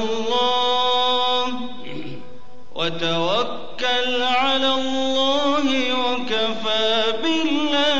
الله. وتوكل على الله وكفى بالله.